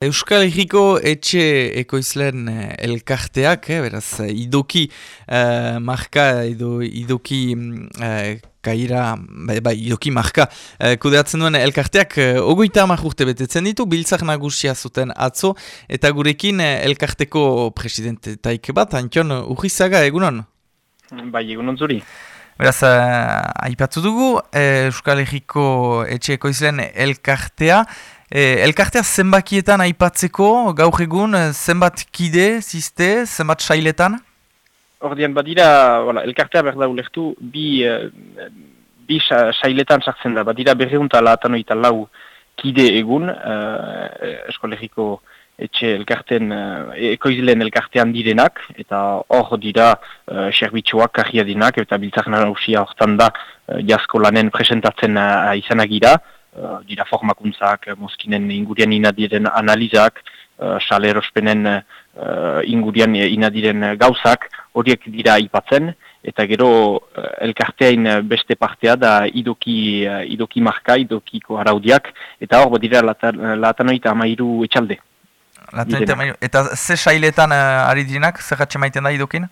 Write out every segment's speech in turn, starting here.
Euskal Herriko etxe ekoizlen eh, elkarteak, eh, beraz, eh, idoki eh, marka, edo idoki mm, eh, kaira, bai, bai, idoki marka, eh, kudeatzen duen elkarteak, eh, ogoita amak urte betetzen ditu, biltzak nagusia zuten atzo, eta gurekin eh, elkarteko presidente taik bat, Antion Urrizaga, egunon? Bai, egunon zuri. Beraz, eh, aipatu dugu, eh, Euskal Herriko etxe ekoizlen elkartea, E, elkartea zenbakietan aipatzeko, gaur egun, eh, zenbat kide, ziste, zenbat sailetan? Ordean, badira, wala, elkartea berda ulektu, bi, uh, bi sailetan sartzen da, badira berreunta lahatan oita lau kide egun, uh, eskolegiko etxe elkarten, uh, ekoizlen elkartean direnak, eta hor dira uh, serbitxoak karriadinak, eta biltzak narusia hortan da uh, jasko lanen presentatzen uh, izanak uh, dira formakuntzak, eh, mozkinen ingurian inadiren analizak, uh, sale erospenen uh, ingurian inadiren gauzak, horiek dira aipatzen eta gero elkarteain beste partea da idoki, idoki marka, idokiko araudiak, eta hor dira latanoita amairu etxalde. Latanoita amairu, eta ze sailetan uh, ari direnak, zer maiten da idokin?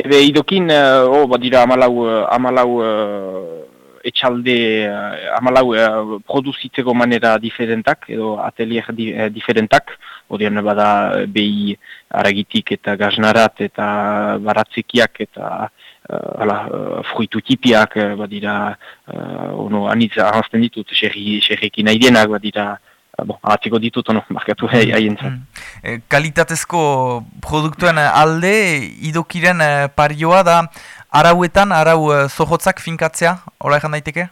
Ebe idokin, uh, oh, badira amalau, amalau uh, etxalde uh, amalau uh, produzitzeko manera diferentak, edo atelier di, uh, diferentak, odian bada behi aragitik eta gaznarat eta baratzekiak eta uh, ala, uh, fruitu tipiak, badira, uh, ono, anitz ahazten ditut, xerrekin nahi dienak, badira, Bon, atziko ditut, ono, markatu mm, haien kalitatezko produktuen alde, idokiren parioa da, arauetan, arau uh, zohotzak finkatzea, hola egan daiteke?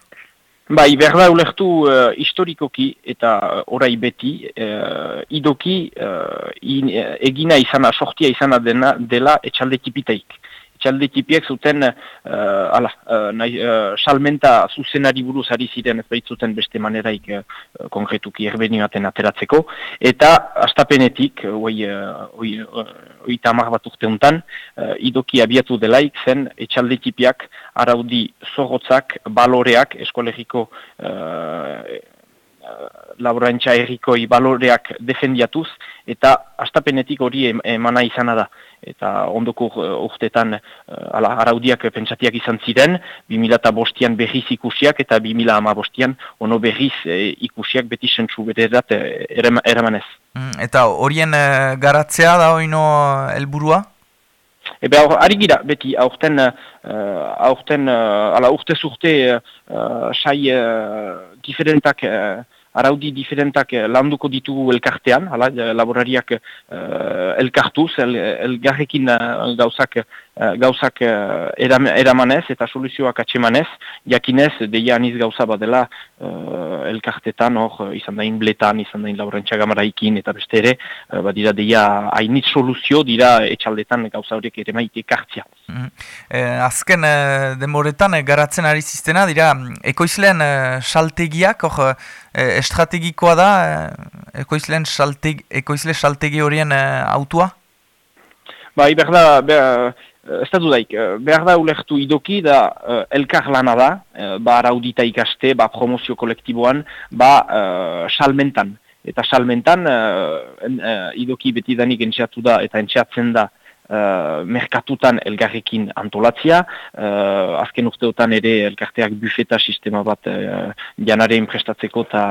Bai, berda ulertu uh, historikoki eta uh, orai beti, uh, idoki uh, in, uh, egina izana, sortia izana dena, dela etxalde tipitaik txalde tipiek zuten uh, ala, uh, nahi, uh, salmenta zuzenari buruz ari ziren ez baitzuten beste maneraik uh, konkretuki erbeni baten ateratzeko. Eta astapenetik, oi, oi, oi tamar bat urte untan, uh, idoki abiatu delaik zen etxalde tipiak araudi zorrotzak, baloreak, eskolegiko uh, laborantza errikoi baloreak defendiatuz, eta astapenetik hori emana izana da eta ondoko urtetan uh, ala, araudiak pentsatiak izan ziren, 2000 bostian berriz ikusiak eta 2000 ama bostian ono berriz eh, ikusiak beti sentzu bererat eh, eramanez. Mm, eta horien garatzea da oino helburua? Ebe, aur, ari gira, beti, aurten, uh, aurten uh, ala, urte zurte, uh, sai diferentak araudi diferentak eh, landuko ditugu elkartean, hala, eh, laborariak uh, elkartuz, el, elgarrekin uh, gauzak, gauzak uh, eramanez eta soluzioak atsemanez, jakinez, deia aniz gauza badela uh, elkartetan, hor, izan da inbletan, izan da laborantza gamaraikin, eta beste ere, uh, badira deia hainit soluzio dira etxaldetan gauza horiek ere maite kartzia. Mm azken uh, denboretan garatzen ari ziztena, dira, ekoizlean uh, saltegiak, hor, estrategikoa da eh, ekoizlen saltegi, ekoizle saltegi horien eh, autua? Bai, berda, ber, ez da dudaik, behar da ulertu idoki da uh, elkar lana da, uh, ba araudita ikaste, ba promozio kolektiboan, ba uh, salmentan. Eta salmentan, uh, idoki beti danik entxeatu da eta entxeatzen da uh, merkatutan elgarrekin antolatzia, uh, azken urteotan ere elkarteak bufeta sistema bat uh, janaren prestatzeko eta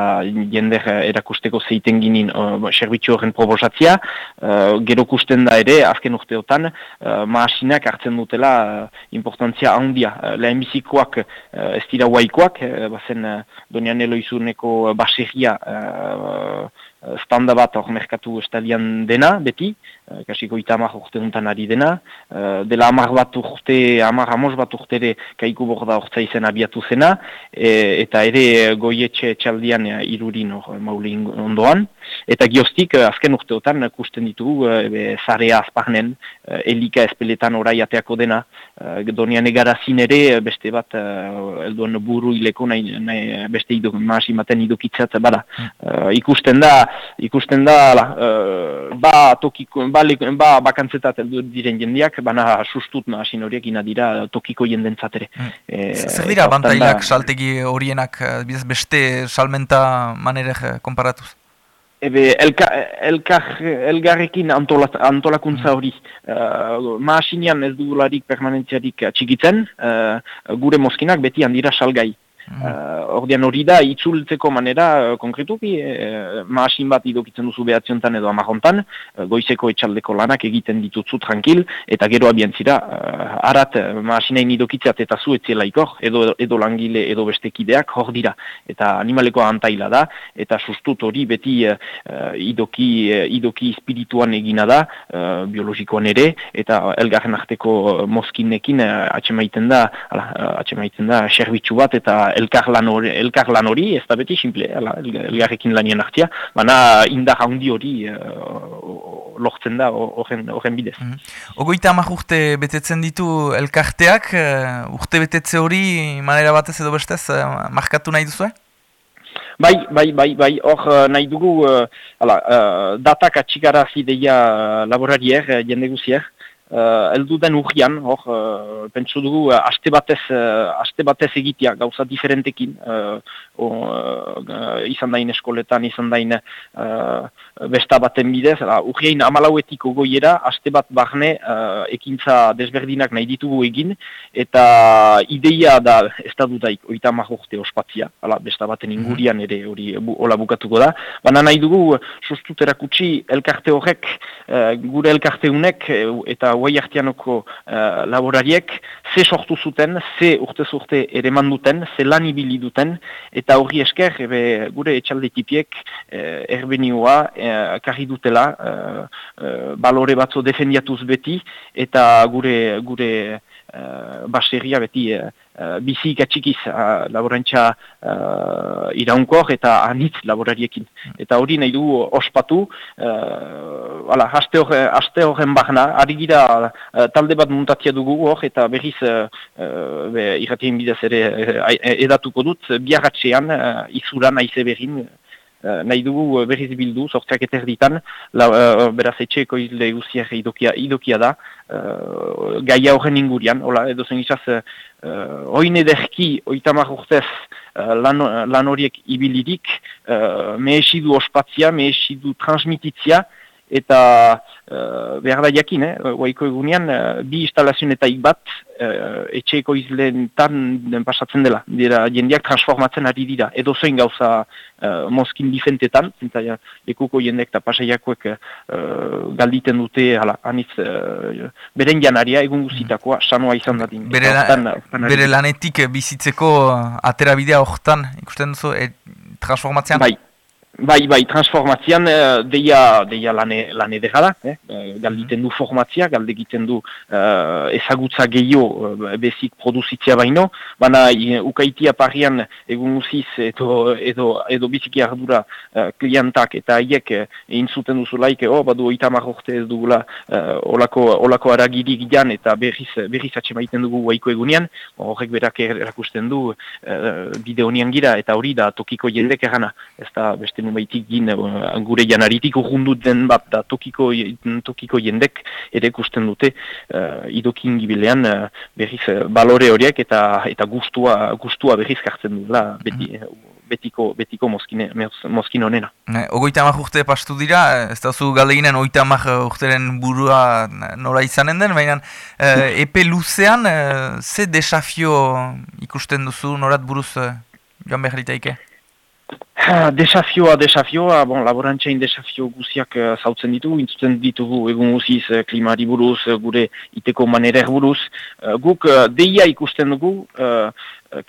jender erakusteko zeiten ginin uh, servitio horren probosatzia, uh, gero kusten da ere azken urteotan uh, maasinak hartzen dutela uh, importantzia handia. Uh, lehen bizikoak uh, ez dira huaikoak, uh, bazen uh, donian eloizuneko baseria uh, standa bat hor merkatu estalian dena, beti, Eh, kasiko ita amak urte duntan ari dena, uh, dela amak bat urte, amak amos bat urte ere kaiku borda urtza izan abiatu zena, e, eta ere goietxe txaldian e, irurin hor maule ondoan, eta gioztik azken urteotan kusten ditugu e, zarea azparnen, elika espeletan orai ateako dena, donian egarazin ere beste bat elduan buru hileko nahi, nahi beste idu, maasi maten idukitzat, bada, uh, ikusten da, ikusten da, la, uh, ba tokiko, ba ba, ba bakantzetat eldu diren jendiak, bana sustut masin horiek ina dira tokiko jendentzat ere. Mm. E, Zer dira bantailak saltegi horienak, beste salmenta manerek komparatuz? Ebe, elka, elkar, elgarrekin antolat, antolakuntza hori. Uh, Maasinean ez dugularik permanentziarik txikitzen, uh, gure mozkinak beti handira salgai. Uh, ordean hori da, itzultzeko manera, uh, konkretuki, uh, maasin bat idokitzen duzu behatziontan edo amajontan, uh, goizeko etxaldeko lanak egiten ditutzu tranquil, eta gero abientzira, uh, arat maasinain idokitzat eta zu ikor, edo, edo langile edo bestekideak hor dira. Eta animaleko antaila da, eta sustut hori beti uh, idoki, uh, idoki espirituan egina da, uh, biologikoan ere, eta elgarren arteko mozkinekin uh, atxemaiten da, uh, atxemaiten da, serbitzu bat, eta elkar lan hori, elkar lan hori ez da beti simple, ala, elgarrekin lanien artia, baina indar handi hori uh, lortzen da horren bidez. Mm -hmm. Ogoita amak urte betetzen ditu elkarteak, uh, urte betetze hori manera batez edo bestez uh, markatu nahi duzu, Bai, bai, bai, bai, hor nahi dugu, uh, ala, uh, datak atxikara zideia laborarier, jende guzier, Uh, eldu den urgian, hor, uh, pentsu dugu, uh, aste batez, uh, aste batez egitea, gauza diferentekin, uh, uh, izan dain eskoletan, izan dain uh, besta baten bidez, uh, urgien amalauetiko goiera, aste bat barne, uh, ekintza desberdinak nahi ditugu egin, eta ideia da, ez da dudaik, oita mahorte ospatzia, ala, besta baten mhm. ingurian ere, hori, bu, hola bukatuko da, baina nahi dugu, sustut erakutsi, elkarte horrek, uh, gure elkarte unek, eta guai hartianoko uh, laborariek, ze sortu zuten, ze urte zurte ere manduten, ze lan ibili duten, eta horri esker, ebe, gure etxalde tipiek, uh, erbenioa, uh, karri dutela, balore batzo defendiatuz beti, eta gure, gure uh, baserria beti uh, bizi ikatxikiz uh, laborantza uh, iraunkor eta anitz laborariekin. Eta hori nahi du ospatu, uh, ala, haste, horren barna, ari gira talde bat muntatia dugu hor, eta berriz uh, uh, irratien bidez ere edatuko dut, biarratxean, uh, izuran aize berrin, Uh, nahi dugu berriz bildu, sortziak eterditan, la, uh, beraz etxeko izle guziak idokia, idokia da, uh, gaia horren ingurian, hola, edo zen izaz, uh, oin ederki, oitamak urtez, uh, lan, lan horiek ibilirik, uh, mehesidu ospatzia, mehesidu transmititzia, eta uh, behar da jakin, eh, guaiko egunean, uh, bi instalazionetai bat, uh, etxeeko izleen tan pasatzen dela, dira jendeak transformatzen ari dira, edo zein gauza uh, mozkin difentetan, zinta ja, ekuko jendek eta pasaiakoek uh, galditen dute, hala, anitz, uh, beren janaria egun guzitakoa, sanoa izan dadin. Bere, la, bere lanetik bizitzeko aterabidea horretan, ikusten duzu, e, transformatzean? Bai. Bai, bai, transformatzean uh, deia, deia lane, lane da, eh? eh galditen du formatzia, galdegiten du uh, ezagutza gehiago uh, bezik produzitzea baino, baina uh, ukaitia parian egun usiz edo, edo, edo biziki ardura uh, klientak eta haiek uh, intzuten duzu laik, oh, badu oita marrorte ez dugula uh, olako, olako aragirik jan eta berriz, berriz atxe maiten dugu guaiko egunean, horrek berak erakusten du uh, nian gira eta hori da tokiko jendek erana, ez da beste baitik gin uh, gure janaritik urrundu den bat da tokiko, tokiko jendek ere ikusten dute uh, idokin gibilean uh, berriz balore horiek eta eta gustua, gustua berriz kartzen dula beti, mm betiko, betiko mozkine, mozkin honena. Ne, ogoita amak urte pastu dira, ez da zu galeginen ogoita amak urteren burua nora izanen den, baina epe luzean, ze desafio ikusten duzu norat buruz joan behar ditaike? Desafioa, desafioa, bon, laborantzain desafio guziak uh, zautzen ditugu, intzuten ditugu egun guziz uh, klimari buruz, uh, gure iteko manerer buruz. Guk uh, deia ikusten dugu, uh,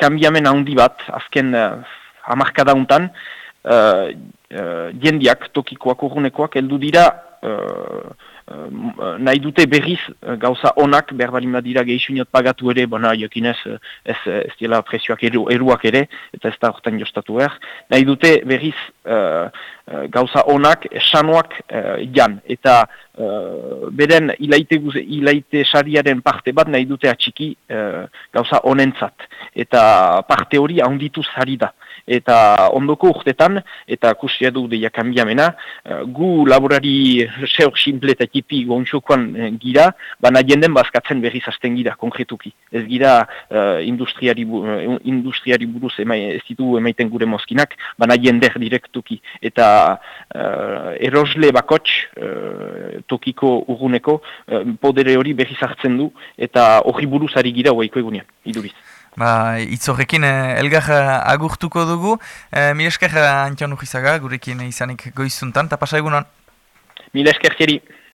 kambiamen handi bat, azken uh, amarkada untan, uh, uh, jendiak, tokikoak, urrunekoak, heldu dira, uh, nahi dute berriz uh, gauza onak, behar bali madira gehisunot pagatu ere, bona jokinez ez, ez dira presioak eru, eruak ere, eta ez da horretan jostatu behar. Nahi dute berriz uh, gauza onak, sanoak uh, jan, eta beren ilaite, guze, ilaite sariaren parte bat nahi dute atxiki gauza onentzat, eta parte hori ahonditu zari da eta ondoko urtetan, eta kusia du deia kambiamena, gu laborari seur simple eta tipi gontxokoan gira, baina jenden bazkatzen berriz hasten gira, konkretuki. Ez gira uh, industriari, uh, industriari buruz ema, ez ditu emaiten gure mozkinak, baina jender direktuki. Eta uh, erosle bakots tokiko urguneko uh, podere hori berri zartzen du eta hori buruz ari gira huaiko egunean, iduriz. Ba, itzorrekin elgar agurtuko dugu. E, Mil esker Antion Ujizaga, gurekin izanik goizuntan, eta pasa egunon? Mil esker